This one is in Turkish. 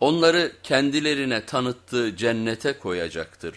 Onları kendilerine tanıttığı cennete koyacaktır.